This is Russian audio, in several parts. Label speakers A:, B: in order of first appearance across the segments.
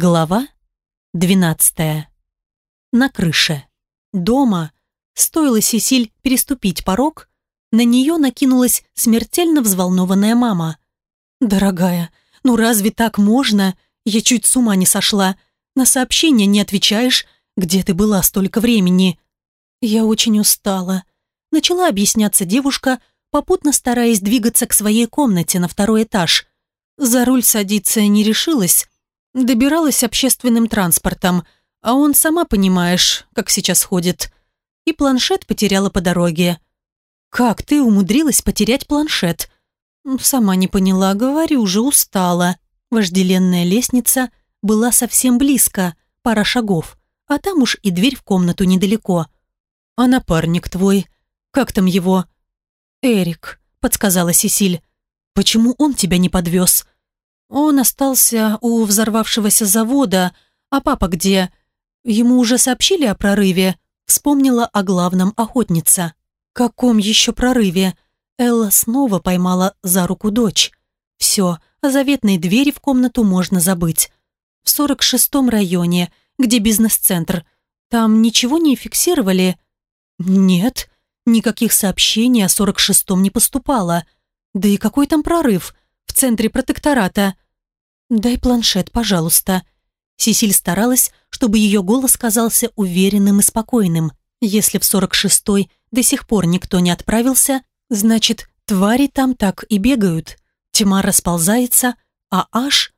A: Глава 12. На крыше. Дома, стоило Сесиль переступить порог, на нее накинулась смертельно взволнованная мама. «Дорогая, ну разве так можно? Я чуть с ума не сошла. На сообщения не отвечаешь. Где ты была столько времени?» «Я очень устала», — начала объясняться девушка, попутно стараясь двигаться к своей комнате на второй этаж. За руль садиться не решилась, Добиралась общественным транспортом, а он, сама понимаешь, как сейчас ходит. И планшет потеряла по дороге. «Как ты умудрилась потерять планшет?» «Сама не поняла, говорю, уже устала». Вожделенная лестница была совсем близко, пара шагов, а там уж и дверь в комнату недалеко. «А напарник твой? Как там его?» «Эрик», — подсказала Сесиль. «Почему он тебя не подвез?» Он остался у взорвавшегося завода, а папа где? Ему уже сообщили о прорыве? Вспомнила о главном охотница. Каком еще прорыве? Элла снова поймала за руку дочь. Все, о заветной двери в комнату можно забыть. В 46-м районе, где бизнес-центр. Там ничего не фиксировали? Нет, никаких сообщений о 46-м не поступало. Да и какой там прорыв? В центре протектората. «Дай планшет, пожалуйста». Сесиль старалась, чтобы ее голос казался уверенным и спокойным. Если в 46-й до сих пор никто не отправился, значит, твари там так и бегают. Тьма расползается, а аж...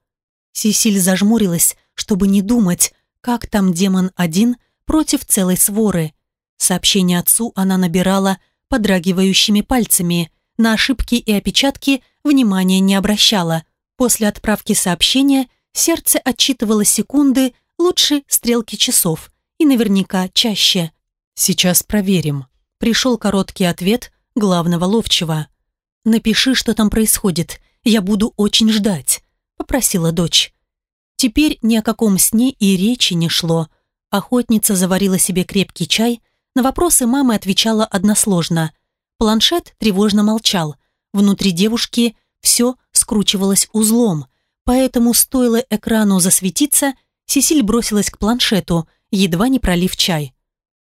A: Сесиль зажмурилась, чтобы не думать, как там демон один против целой своры. Сообщение отцу она набирала подрагивающими пальцами. На ошибки и опечатки внимания не обращала. После отправки сообщения сердце отчитывало секунды, лучше стрелки часов и наверняка чаще. «Сейчас проверим». Пришел короткий ответ главного ловчего. «Напиши, что там происходит. Я буду очень ждать», — попросила дочь. Теперь ни о каком сне и речи не шло. Охотница заварила себе крепкий чай, на вопросы мамы отвечала односложно. Планшет тревожно молчал, Внутри девушки все скручивалось узлом, поэтому стоило экрану засветиться, Сесиль бросилась к планшету, едва не пролив чай.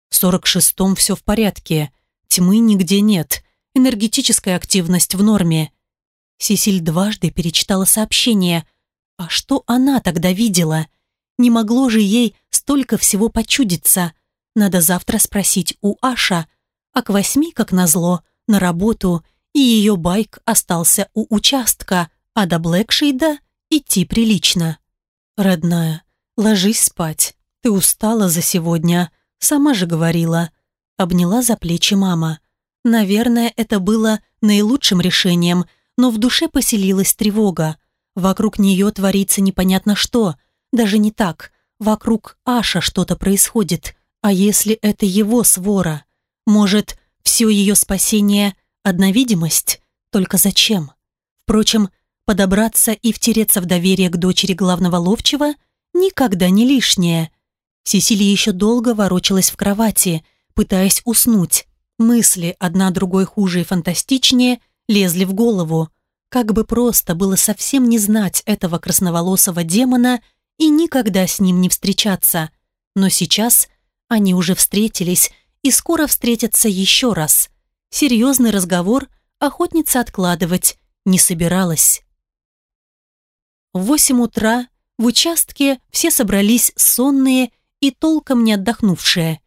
A: В сорок шестом все в порядке, тьмы нигде нет, энергетическая активность в норме. Сесиль дважды перечитала сообщение. А что она тогда видела? Не могло же ей столько всего почудиться. Надо завтра спросить у Аша. А к восьми, как назло, на работу и ее байк остался у участка, а до Блэкшейда идти прилично. «Родная, ложись спать. Ты устала за сегодня, сама же говорила». Обняла за плечи мама. Наверное, это было наилучшим решением, но в душе поселилась тревога. Вокруг нее творится непонятно что, даже не так. Вокруг Аша что-то происходит. А если это его свора? Может, все ее спасение Одна видимость? Только зачем? Впрочем, подобраться и втереться в доверие к дочери главного ловчего никогда не лишнее. Сесилия еще долго ворочалась в кровати, пытаясь уснуть. Мысли, одна другой хуже и фантастичнее, лезли в голову. Как бы просто было совсем не знать этого красноволосого демона и никогда с ним не встречаться. Но сейчас они уже встретились и скоро встретятся еще раз – Серьезный разговор охотница откладывать не собиралась. В восемь утра в участке все собрались сонные и толком не отдохнувшие.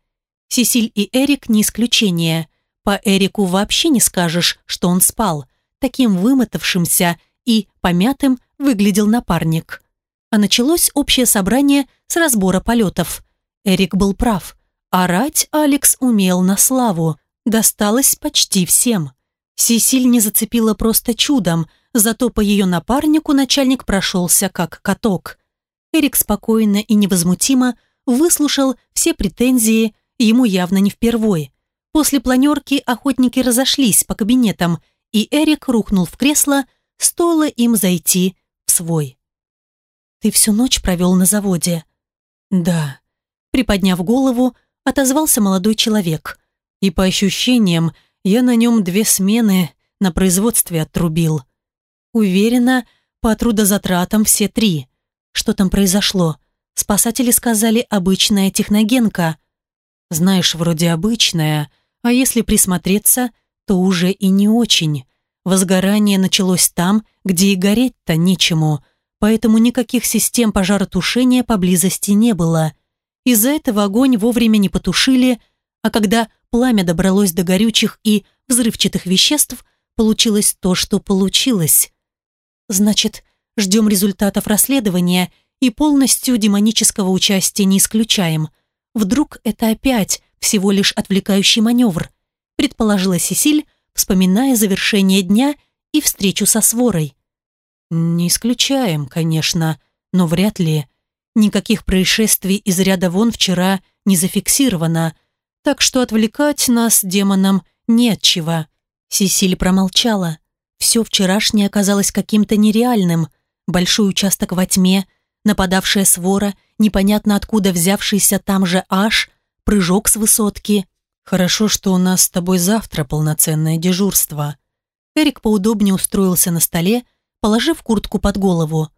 A: Сесиль и Эрик не исключение. По Эрику вообще не скажешь, что он спал. Таким вымотавшимся и помятым выглядел напарник. А началось общее собрание с разбора полетов. Эрик был прав. Орать Алекс умел на славу досталось почти всем. Сесиль не зацепила просто чудом, зато по ее напарнику начальник прошелся как каток. Эрик спокойно и невозмутимо выслушал все претензии, ему явно не впервой. После планерки охотники разошлись по кабинетам, и Эрик рухнул в кресло, стоило им зайти в свой. «Ты всю ночь провел на заводе?» «Да», — приподняв голову, отозвался молодой человек — и по ощущениям я на нем две смены на производстве отрубил. Уверена, по трудозатратам все три. Что там произошло? Спасатели сказали «обычная техногенка». Знаешь, вроде обычная, а если присмотреться, то уже и не очень. Возгорание началось там, где и гореть-то нечему, поэтому никаких систем пожаротушения поблизости не было. Из-за этого огонь вовремя не потушили, а когда пламя добралось до горючих и взрывчатых веществ, получилось то, что получилось. Значит, ждем результатов расследования и полностью демонического участия не исключаем. Вдруг это опять всего лишь отвлекающий маневр, предположила Сесиль, вспоминая завершение дня и встречу со сворой. Не исключаем, конечно, но вряд ли. Никаких происшествий из ряда вон вчера не зафиксировано, так что отвлекать нас демонам не. Сесиль промолчала. Все вчерашнее оказалось каким-то нереальным. Большой участок во тьме, нападавшая свора, непонятно откуда взявшийся там же аж, прыжок с высотки. «Хорошо, что у нас с тобой завтра полноценное дежурство». Эрик поудобнее устроился на столе, положив куртку под голову.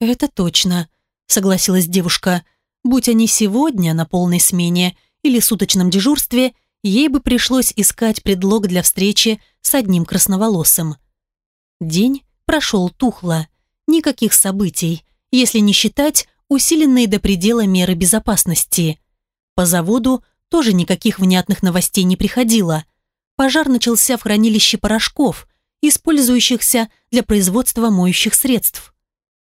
A: «Это точно», — согласилась девушка. «Будь они сегодня на полной смене или суточном дежурстве, ей бы пришлось искать предлог для встречи с одним красноволосым». День прошел тухло. Никаких событий, если не считать усиленные до предела меры безопасности. По заводу тоже никаких внятных новостей не приходило. Пожар начался в хранилище порошков, использующихся для производства моющих средств.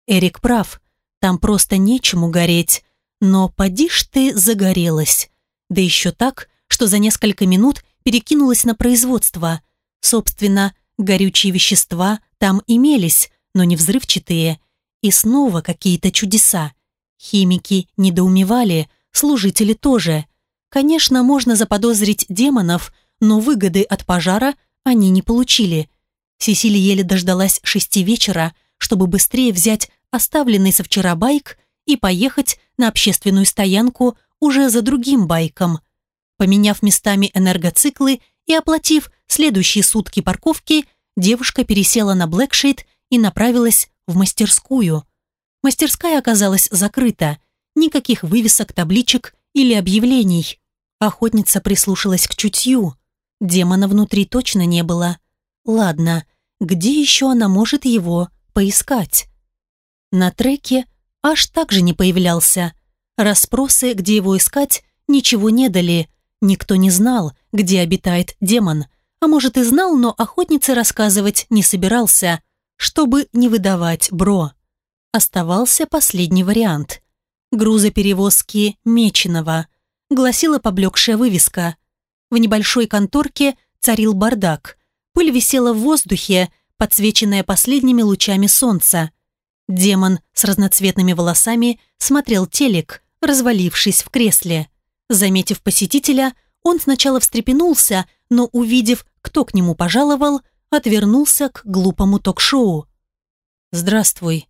A: Эрик прав, там просто нечему гореть, но поди ж ты загорелась. Да еще так, что за несколько минут перекинулась на производство. Собственно, горючие вещества там имелись, но не взрывчатые. И снова какие-то чудеса. Химики недоумевали, служители тоже. Конечно, можно заподозрить демонов, но выгоды от пожара они не получили. Сесилия еле дождалась шести вечера, чтобы быстрее взять оставленный со вчера байк и поехать на общественную стоянку уже за другим байком. Поменяв местами энергоциклы и оплатив следующие сутки парковки, девушка пересела на Блэкшейд и направилась в мастерскую. Мастерская оказалась закрыта, никаких вывесок, табличек или объявлений. Охотница прислушалась к чутью. Демона внутри точно не было. Ладно, где еще она может его поискать? На треке аж так же не появлялся. Распросы, где его искать, ничего не дали. Никто не знал, где обитает демон. А может и знал, но охотнице рассказывать не собирался, чтобы не выдавать бро. Оставался последний вариант. Грузоперевозки Меченого, гласила поблекшая вывеска. В небольшой конторке царил бардак. Пыль висела в воздухе, подсвеченная последними лучами солнца. Демон с разноцветными волосами смотрел телек, развалившись в кресле. Заметив посетителя, он сначала встрепенулся, но, увидев, кто к нему пожаловал, отвернулся к глупому ток-шоу. «Здравствуй».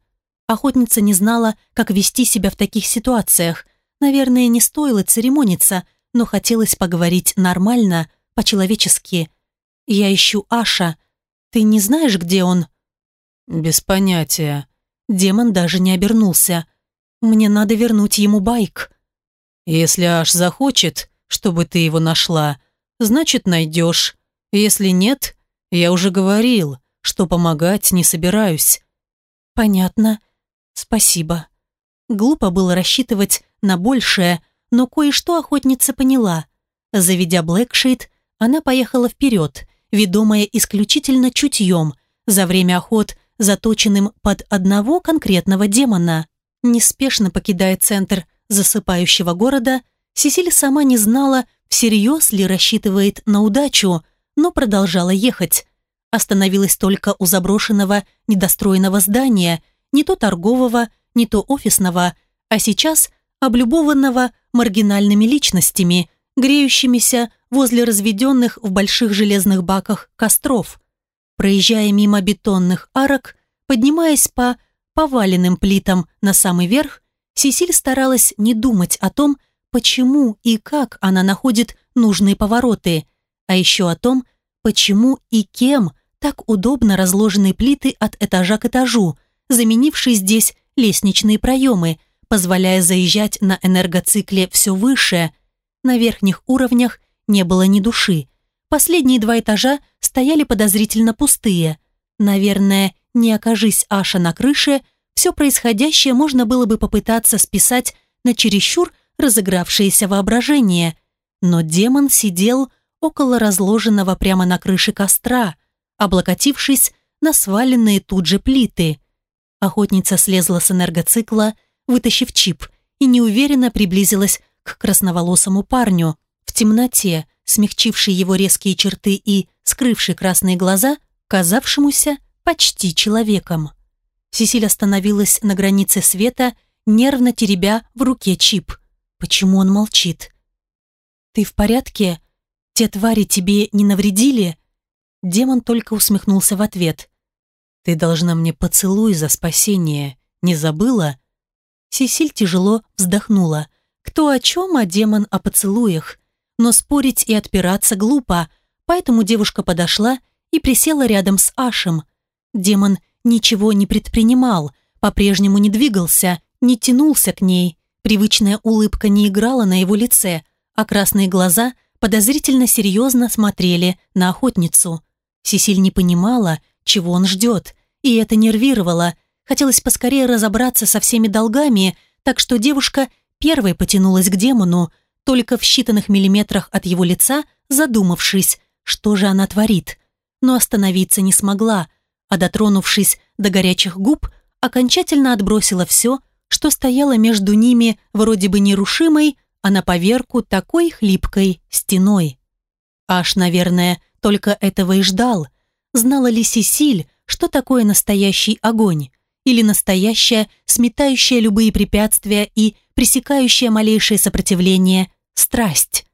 A: Охотница не знала, как вести себя в таких ситуациях. Наверное, не стоило церемониться, но хотелось поговорить нормально, по-человечески. «Я ищу Аша. Ты не знаешь, где он?» «Без понятия». Демон даже не обернулся. «Мне надо вернуть ему байк». «Если Аш захочет, чтобы ты его нашла, значит, найдешь. Если нет, я уже говорил, что помогать не собираюсь». «Понятно. Спасибо». Глупо было рассчитывать на большее, но кое-что охотница поняла. Заведя Блэкшейд, она поехала вперед, ведомая исключительно чутьем, за время охот, заточенным под одного конкретного демона. Неспешно покидая центр засыпающего города, Сесиль сама не знала, всерьез ли рассчитывает на удачу, но продолжала ехать. Остановилась только у заброшенного недостроенного здания, не то торгового, не то офисного, а сейчас облюбованного маргинальными личностями, греющимися возле разведенных в больших железных баках костров. Проезжая мимо бетонных арок, поднимаясь по поваленным плитам на самый верх, Сесиль старалась не думать о том, почему и как она находит нужные повороты – а еще о том, почему и кем так удобно разложены плиты от этажа к этажу, заменившие здесь лестничные проемы, позволяя заезжать на энергоцикле все выше. На верхних уровнях не было ни души. Последние два этажа стояли подозрительно пустые. Наверное, не окажись Аша на крыше, все происходящее можно было бы попытаться списать на чересчур разыгравшееся воображение. Но демон сидел около разложенного прямо на крыше костра, облокотившись на сваленные тут же плиты. Охотница слезла с энергоцикла, вытащив чип, и неуверенно приблизилась к красноволосому парню. В темноте, смягчившей его резкие черты и скрывшей красные глаза, казавшемуся почти человеком. Сесиль остановилась на границе света, нервно теребя в руке чип. Почему он молчит? «Ты в порядке? Те твари тебе не навредили?» Демон только усмехнулся в ответ. «Ты должна мне поцелуй за спасение. Не забыла?» Сесиль тяжело вздохнула. Кто о чем, а демон о поцелуях. Но спорить и отпираться глупо, поэтому девушка подошла и присела рядом с Ашем. Демон ничего не предпринимал, по-прежнему не двигался, не тянулся к ней. Привычная улыбка не играла на его лице, а красные глаза подозрительно серьезно смотрели на охотницу. Сесиль не понимала, чего он ждет, и это нервировало. Хотелось поскорее разобраться со всеми долгами, так что девушка первой потянулась к демону, только в считанных миллиметрах от его лица, задумавшись, что же она творит. Но остановиться не смогла, а дотронувшись до горячих губ, окончательно отбросила все, что стояло между ними вроде бы нерушимой, а на поверку такой хлипкой стеной. Аж, наверное, только этого и ждал. Знала ли Сесиль, что такое настоящий огонь? Или настоящая, сметающая любые препятствия и пресекающая малейшее сопротивление страсть?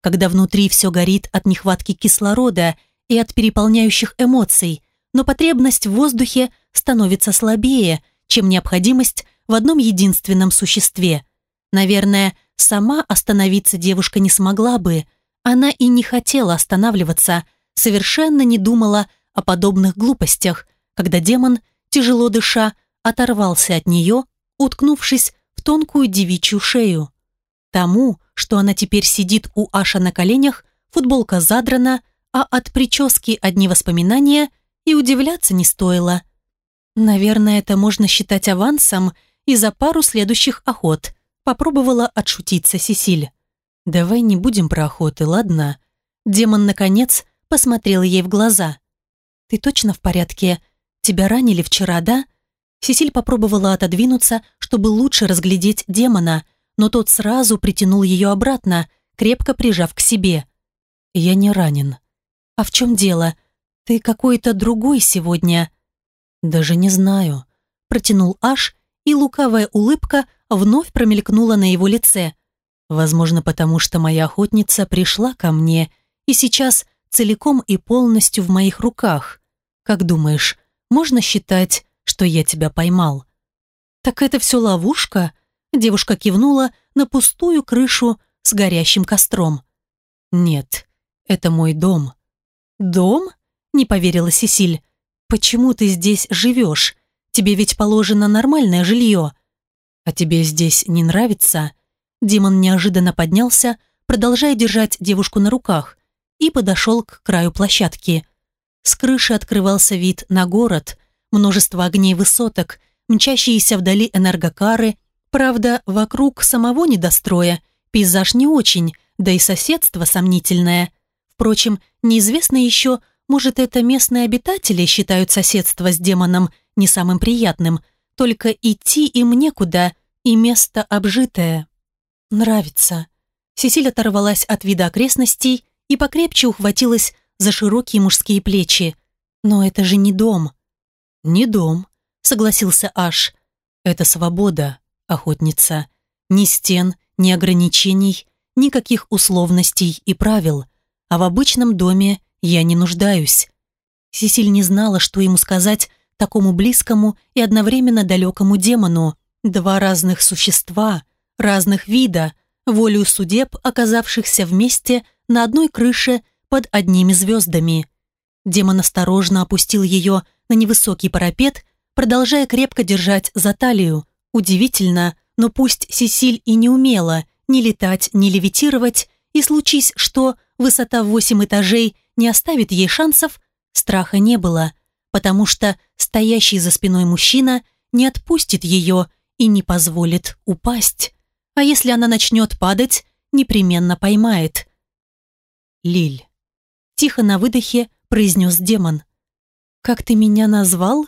A: Когда внутри все горит от нехватки кислорода и от переполняющих эмоций, но потребность в воздухе становится слабее, чем необходимость в одном единственном существе. Наверное, сама остановиться девушка не смогла бы. Она и не хотела останавливаться, совершенно не думала о подобных глупостях, когда демон, тяжело дыша, оторвался от нее, уткнувшись в тонкую девичью шею. Тому, что она теперь сидит у Аша на коленях, футболка задрана, а от прически одни воспоминания и удивляться не стоило. Наверное, это можно считать авансом и за пару следующих охот. Попробовала отшутиться Сесиль. «Давай не будем про охоты, ладно?» Демон, наконец, посмотрел ей в глаза. «Ты точно в порядке? Тебя ранили вчера, да?» Сесиль попробовала отодвинуться, чтобы лучше разглядеть демона, но тот сразу притянул ее обратно, крепко прижав к себе. «Я не ранен». «А в чем дело? «Ты какой-то другой сегодня». «Даже не знаю», — протянул Аш, и лукавая улыбка вновь промелькнула на его лице. «Возможно, потому что моя охотница пришла ко мне и сейчас целиком и полностью в моих руках. Как думаешь, можно считать, что я тебя поймал?» «Так это все ловушка?» Девушка кивнула на пустую крышу с горящим костром. «Нет, это мой дом». «Дом?» Не поверила Сесиль. «Почему ты здесь живешь? Тебе ведь положено нормальное жилье». «А тебе здесь не нравится?» Димон неожиданно поднялся, продолжая держать девушку на руках, и подошел к краю площадки. С крыши открывался вид на город, множество огней высоток, мчащиеся вдали энергокары. Правда, вокруг самого недостроя пейзаж не очень, да и соседство сомнительное. Впрочем, неизвестно еще, может, это местные обитатели считают соседство с демоном не самым приятным, только идти им некуда, и место обжитое. Нравится. Сесиль оторвалась от вида окрестностей и покрепче ухватилась за широкие мужские плечи. Но это же не дом. Не дом, согласился Аш. Это свобода, охотница. Ни стен, ни ограничений, никаких условностей и правил. А в обычном доме я не нуждаюсь. Сесиль не знала, что ему сказать такому близкому и одновременно далекому демону. Два разных существа, разных вида, волю судеб, оказавшихся вместе на одной крыше под одними звездами. Демон осторожно опустил ее на невысокий парапет, продолжая крепко держать за талию. Удивительно, Но пусть Сесиль и не умела ни летать, ни левитировать, и случись, что высота в восемь этажей не оставит ей шансов, страха не было, потому что стоящий за спиной мужчина не отпустит ее и не позволит упасть. А если она начнет падать, непременно поймает. Лиль. Тихо на выдохе произнес демон. «Как ты меня назвал?»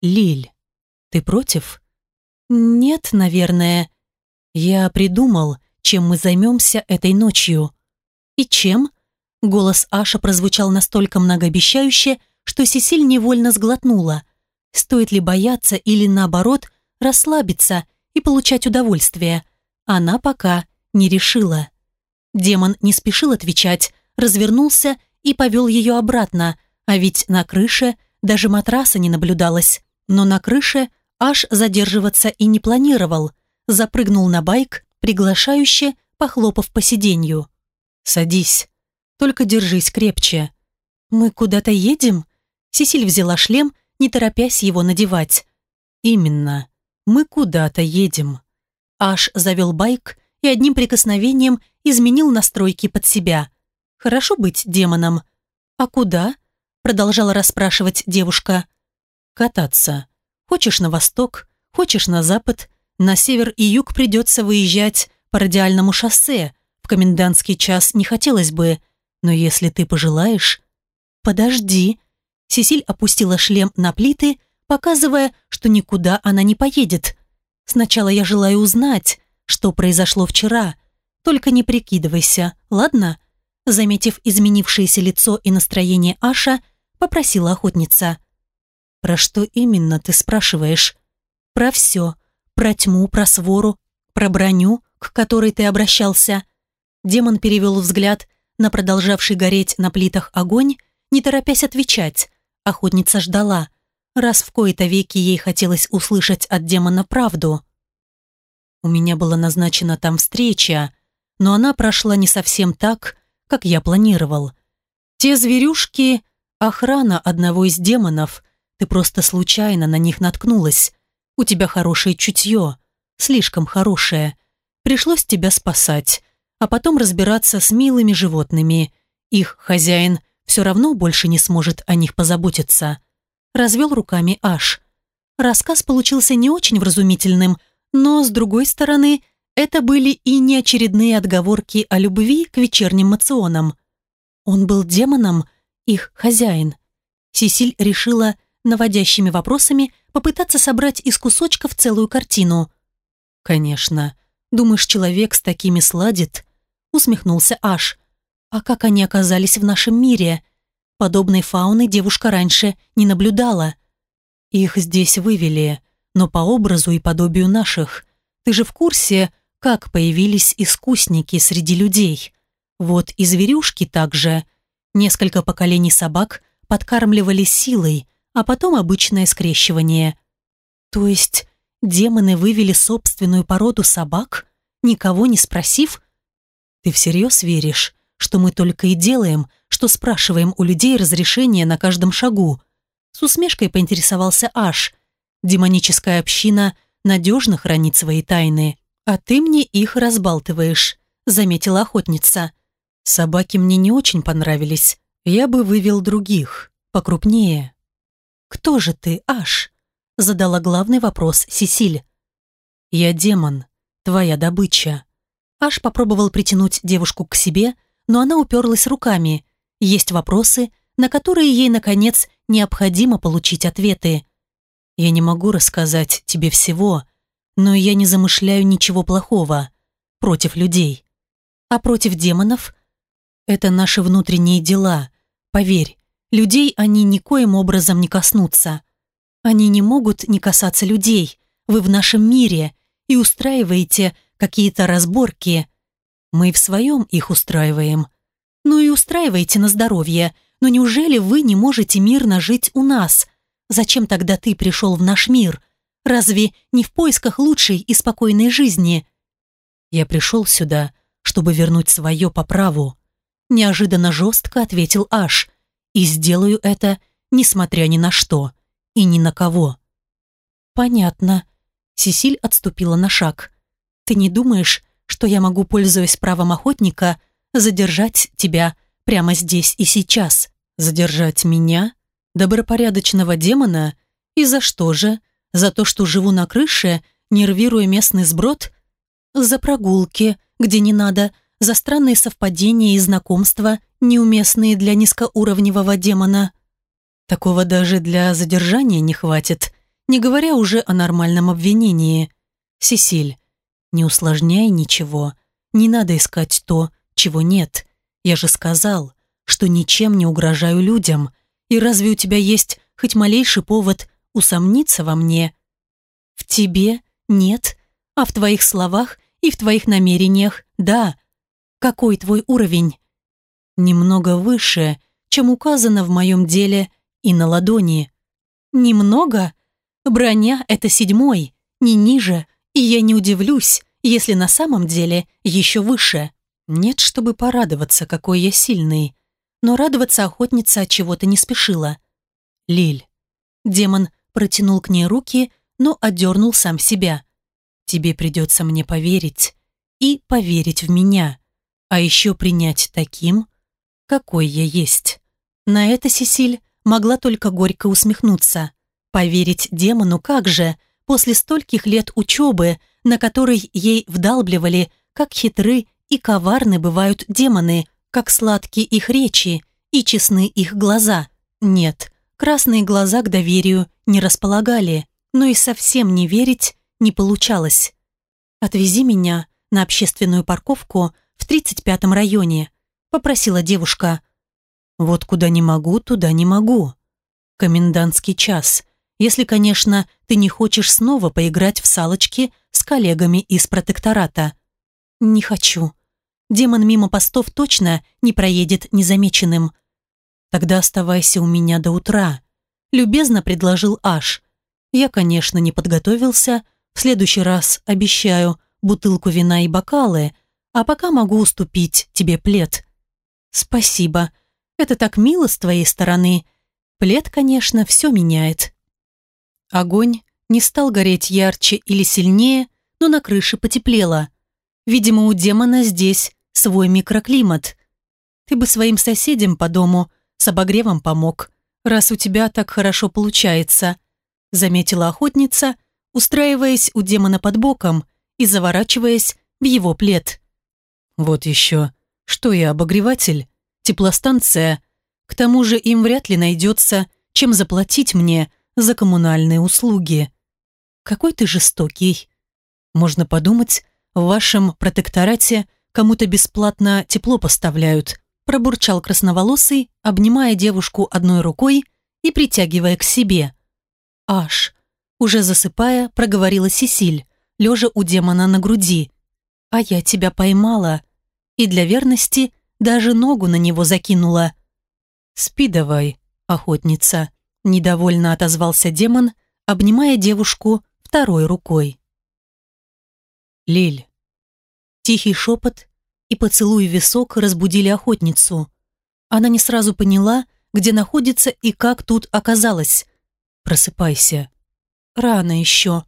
A: «Лиль, ты против?» «Нет, наверное. Я придумал, чем мы займемся этой ночью». «И чем?» Голос Аша прозвучал настолько многообещающе, что Сесиль невольно сглотнула. Стоит ли бояться или, наоборот, расслабиться и получать удовольствие? Она пока не решила. Демон не спешил отвечать, развернулся и повел ее обратно, а ведь на крыше даже матраса не наблюдалось. Но на крыше аж задерживаться и не планировал. Запрыгнул на байк, приглашающе, похлопав по сиденью. «Садись, только держись крепче». «Мы куда-то едем?» Сесиль взяла шлем, не торопясь его надевать. «Именно, мы куда-то едем». Аш завел байк и одним прикосновением изменил настройки под себя. Хорошо быть демоном. А куда? Продолжала расспрашивать девушка. Кататься. Хочешь на восток, хочешь на запад. На север и юг придется выезжать по радиальному шоссе. В комендантский час не хотелось бы, но если ты пожелаешь... Подожди. Сесиль опустила шлем на плиты, показывая, что никуда она не поедет. Сначала я желаю узнать, что произошло вчера. Только не прикидывайся, ладно? Заметив изменившееся лицо и настроение Аша, попросила охотница. «Про что именно ты спрашиваешь?» «Про все. Про тьму, про свору, про броню, к которой ты обращался». Демон перевел взгляд на продолжавший гореть на плитах огонь, не торопясь отвечать. Охотница ждала, раз в кои-то веки ей хотелось услышать от демона правду. У меня была назначена там встреча, но она прошла не совсем так, как я планировал. Те зверюшки — охрана одного из демонов. Ты просто случайно на них наткнулась. У тебя хорошее чутье, слишком хорошее. Пришлось тебя спасать, а потом разбираться с милыми животными. Их хозяин все равно больше не сможет о них позаботиться. Развел руками Аш. Рассказ получился не очень вразумительным — но, с другой стороны, это были и не очередные отговорки о любви к вечерним мационам. Он был демоном, их хозяин. Сесиль решила наводящими вопросами попытаться собрать из кусочков целую картину. «Конечно. Думаешь, человек с такими сладит?» усмехнулся Аш. «А как они оказались в нашем мире?» Подобной фауны девушка раньше не наблюдала. Их здесь вывели но по образу и подобию наших. Ты же в курсе, как появились искусники среди людей. Вот и зверюшки также. Несколько поколений собак подкармливали силой, а потом обычное скрещивание. То есть демоны вывели собственную породу собак, никого не спросив? Ты всерьез веришь, что мы только и делаем, что спрашиваем у людей разрешение на каждом шагу? С усмешкой поинтересовался Аш – Демоническая община надежно хранит свои тайны, а ты мне их разбалтываешь», — заметила охотница. «Собаки мне не очень понравились. Я бы вывел других, покрупнее». «Кто же ты, Аш?» — задала главный вопрос Сесиль. «Я демон, твоя добыча». Аш попробовал притянуть девушку к себе, но она уперлась руками. Есть вопросы, на которые ей, наконец, необходимо получить ответы. Я не могу рассказать тебе всего, но я не замышляю ничего плохого против людей. А против демонов? Это наши внутренние дела. Поверь, людей они никоим образом не коснутся. Они не могут не касаться людей. Вы в нашем мире и устраиваете какие-то разборки. Мы в своем их устраиваем. Ну и устраивайте на здоровье. Но неужели вы не можете мирно жить у нас – Зачем тогда ты пришел в наш мир? Разве не в поисках лучшей и спокойной жизни? Я пришел сюда, чтобы вернуть свое по праву. Неожиданно жестко ответил Аш. И сделаю это, несмотря ни на что и ни на кого. Понятно. Сесиль отступила на шаг. «Ты не думаешь, что я могу, пользуясь правом охотника, задержать тебя прямо здесь и сейчас?» «Задержать меня? Добропорядочного демона? И за что же? За то, что живу на крыше, нервируя местный сброд? За прогулки, где не надо, за странные совпадения и знакомства, неуместные для низкоуровневого демона. Такого даже для задержания не хватит, не говоря уже о нормальном обвинении. Сесиль, не усложняй ничего, не надо искать то, чего нет. Я же сказал, что ничем не угрожаю людям, и разве у тебя есть хоть малейший повод усомниться во мне? В тебе нет, а в твоих словах и в твоих намерениях да. Какой твой уровень? Немного выше, чем указано в моем деле и на ладони. Немного? Броня — это седьмой, не ниже, и я не удивлюсь, если на самом деле еще выше. Нет, чтобы порадоваться, какой я сильный. Но радоваться охотница от чего-то не спешила. Лиль. Демон протянул к ней руки, но отдернул сам себя. Тебе придется мне поверить. И поверить в меня. А еще принять таким, какой я есть. На это Сесиль могла только горько усмехнуться. Поверить демону как же, после стольких лет учебы, на которой ей вдалбливали, как хитры и коварны бывают демоны, как сладки их речи и честны их глаза. Нет, красные глаза к доверию не располагали, но и совсем не верить не получалось. «Отвези меня на общественную парковку в 35-м районе», попросила девушка. «Вот куда не могу, туда не могу. Комендантский час, если, конечно, ты не хочешь снова поиграть в салочки с коллегами из протектората». «Не хочу. Демон мимо постов точно не проедет незамеченным». «Тогда оставайся у меня до утра», — любезно предложил Аш. «Я, конечно, не подготовился. В следующий раз, обещаю, бутылку вина и бокалы, а пока могу уступить тебе плед». «Спасибо. Это так мило с твоей стороны. Плед, конечно, все меняет». Огонь не стал гореть ярче или сильнее, но на крыше потеплело. Видимо, у демона здесь свой микроклимат. Ты бы своим соседям по дому с обогревом помог, раз у тебя так хорошо получается, заметила охотница, устраиваясь у демона под боком и заворачиваясь в его плед. Вот еще, что я обогреватель, теплостанция. К тому же им вряд ли найдется, чем заплатить мне за коммунальные услуги. Какой ты жестокий. Можно подумать, в вашем протекторате кому-то бесплатно тепло поставляют, пробурчал красноволосый, обнимая девушку одной рукой и притягивая к себе. Аж, уже засыпая, проговорила Сесиль, лежа у демона на груди. «А я тебя поймала», и для верности даже ногу на него закинула. «Спи давай, охотница», – недовольно отозвался демон, обнимая девушку второй рукой. Лиль. Тихий шепот и поцелуй висок разбудили охотницу. Она не сразу поняла, где находится и как тут оказалась. «Просыпайся». «Рано еще».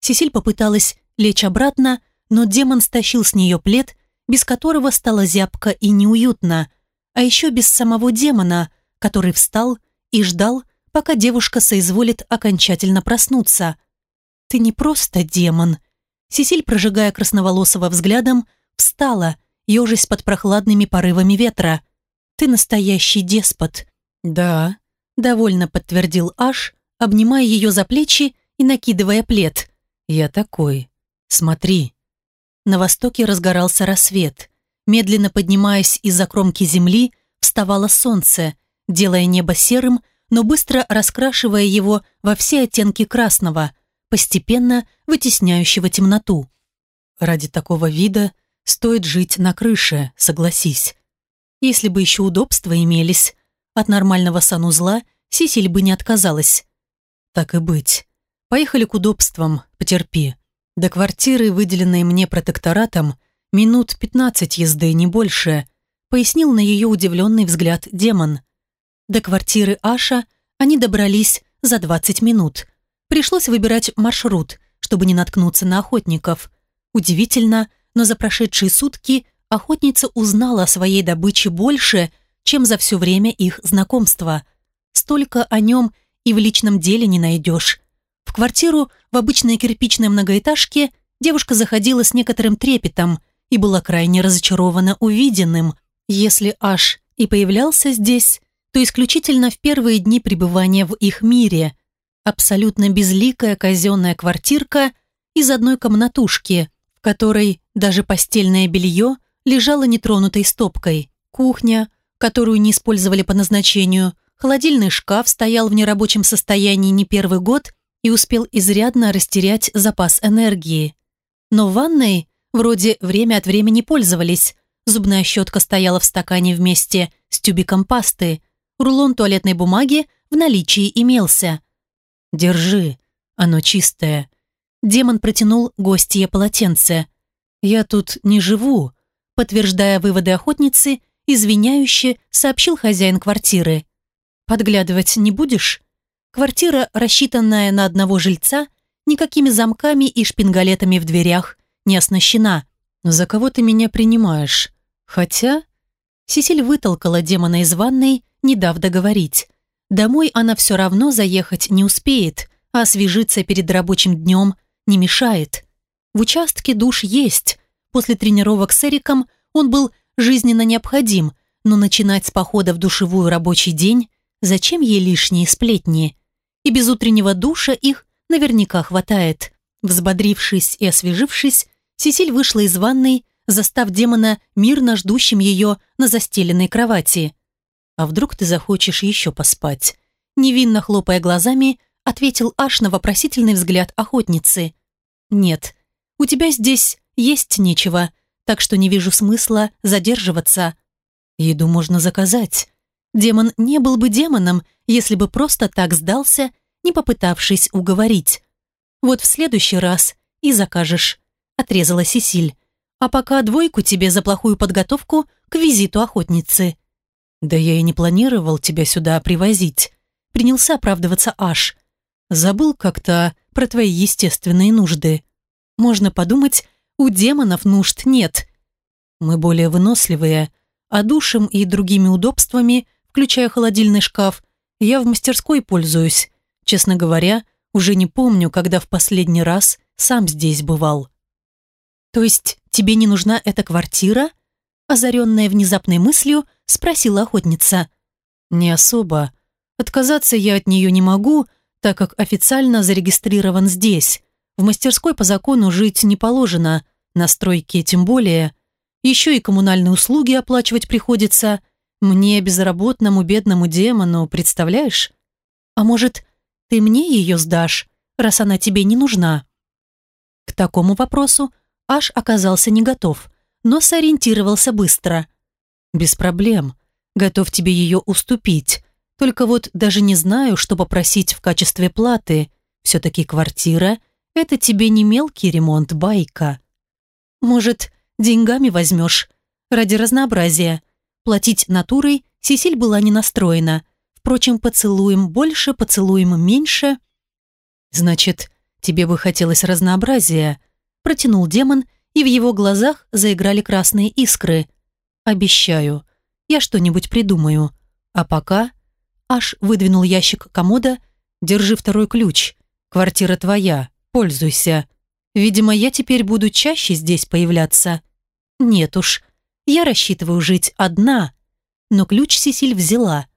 A: Сесиль попыталась лечь обратно, но демон стащил с нее плед без которого стало зябко и неуютно, а еще без самого демона, который встал и ждал, пока девушка соизволит окончательно проснуться. «Ты не просто демон», Сесиль, прожигая красноволосого взглядом, встала, ежась под прохладными порывами ветра. «Ты настоящий деспот». «Да», — довольно подтвердил Аш, обнимая ее за плечи и накидывая плед. «Я такой. Смотри». На востоке разгорался рассвет. Медленно поднимаясь из-за кромки земли, вставало солнце, делая небо серым, но быстро раскрашивая его во все оттенки красного, постепенно вытесняющего темноту. Ради такого вида стоит жить на крыше, согласись. Если бы еще удобства имелись, от нормального санузла Сисиль бы не отказалась. Так и быть. Поехали к удобствам, потерпи. До квартиры, выделенной мне протекторатом, минут пятнадцать езды, не больше, пояснил на ее удивленный взгляд демон. До квартиры Аша они добрались за двадцать минут. Пришлось выбирать маршрут, чтобы не наткнуться на охотников. Удивительно, но за прошедшие сутки охотница узнала о своей добыче больше, чем за все время их знакомства. Столько о нем и в личном деле не найдешь. В квартиру в обычной кирпичной многоэтажке девушка заходила с некоторым трепетом и была крайне разочарована увиденным. Если Аш и появлялся здесь, то исключительно в первые дни пребывания в их мире. Абсолютно безликая казенная квартирка из одной комнатушки, в которой даже постельное белье лежало нетронутой стопкой. Кухня, которую не использовали по назначению, холодильный шкаф стоял в нерабочем состоянии не первый год и успел изрядно растерять запас энергии. Но ванной вроде время от времени пользовались. Зубная щетка стояла в стакане вместе с тюбиком пасты. Рулон туалетной бумаги в наличии имелся. «Держи, оно чистое». Демон протянул гостье полотенце. «Я тут не живу», подтверждая выводы охотницы, извиняюще сообщил хозяин квартиры. «Подглядывать не будешь?» Квартира, рассчитанная на одного жильца, никакими замками и шпингалетами в дверях не оснащена. «За кого ты меня принимаешь?» Хотя... Сесиль вытолкала демона из ванной, не дав договорить. Домой она все равно заехать не успеет, а освежиться перед рабочим днем не мешает. В участке душ есть. После тренировок с Эриком он был жизненно необходим, но начинать с похода в душевую рабочий день зачем ей лишние сплетни? И без утреннего душа их наверняка хватает. Взбодрившись и освежившись, Сесиль вышла из ванной, застав демона мирно ждущим ее на застеленной кровати. «А вдруг ты захочешь еще поспать?» Невинно хлопая глазами, ответил Аш на вопросительный взгляд охотницы. «Нет, у тебя здесь есть нечего, так что не вижу смысла задерживаться. Еду можно заказать. Демон не был бы демоном, если бы просто так сдался не попытавшись уговорить. «Вот в следующий раз и закажешь», – отрезала Сесиль. «А пока двойку тебе за плохую подготовку к визиту охотницы». «Да я и не планировал тебя сюда привозить», – принялся оправдываться Аш. «Забыл как-то про твои естественные нужды. Можно подумать, у демонов нужд нет. Мы более выносливые, а душем и другими удобствами, включая холодильный шкаф, я в мастерской пользуюсь. Честно говоря, уже не помню, когда в последний раз сам здесь бывал. То есть тебе не нужна эта квартира? Озаренная внезапной мыслью, спросила охотница. Не особо. Отказаться я от нее не могу, так как официально зарегистрирован здесь. В мастерской по закону жить не положено, на стройке тем более. Еще и коммунальные услуги оплачивать приходится. Мне, безработному бедному демону, представляешь? А может, ты мне ее сдашь, раз она тебе не нужна?» К такому вопросу Аш оказался не готов, но сориентировался быстро. «Без проблем. Готов тебе ее уступить. Только вот даже не знаю, что попросить в качестве платы. Все-таки квартира – это тебе не мелкий ремонт байка. Может, деньгами возьмешь? Ради разнообразия. Платить натурой Сесиль была не настроена. Впрочем, поцелуем больше, поцелуем меньше. Значит, тебе бы хотелось разнообразия, протянул демон, и в его глазах заиграли красные искры. Обещаю, я что-нибудь придумаю. А пока Аш выдвинул ящик комода. Держи второй ключ. Квартира твоя. Пользуйся. Видимо, я теперь буду чаще здесь появляться. Нет уж, я рассчитываю жить одна. Но ключ Сесиль взяла.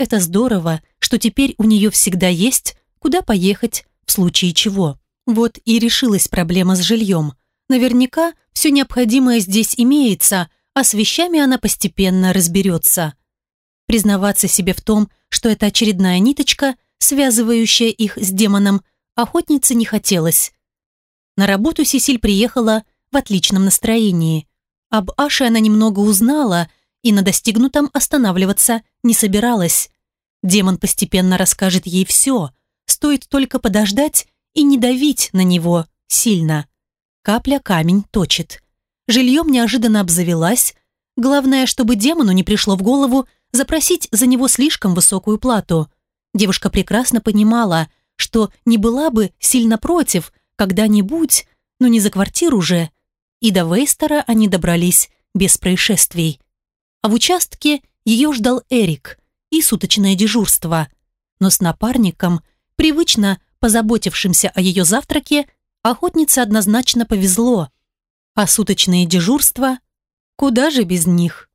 A: Это здорово, что теперь у нее всегда есть, куда поехать в случае чего. Вот и решилась проблема с жильем. Наверняка все необходимое здесь имеется, а с вещами она постепенно разберется. Признаваться себе в том, что это очередная ниточка, связывающая их с демоном, охотнице не хотелось. На работу Сесиль приехала в отличном настроении. Об Аше она немного узнала и на достигнутом останавливаться не собиралась. Демон постепенно расскажет ей все, стоит только подождать и не давить на него сильно. Капля камень точит. Жильем неожиданно обзавелась. Главное, чтобы демону не пришло в голову запросить за него слишком высокую плату. Девушка прекрасно понимала, что не была бы сильно против, когда-нибудь, но не за квартиру же. И до Вейстера они добрались без происшествий. А в участке ее ждал Эрик и суточное дежурство. Но с напарником, привычно позаботившимся о ее завтраке, охотнице однозначно повезло. А суточные дежурства? Куда же без них?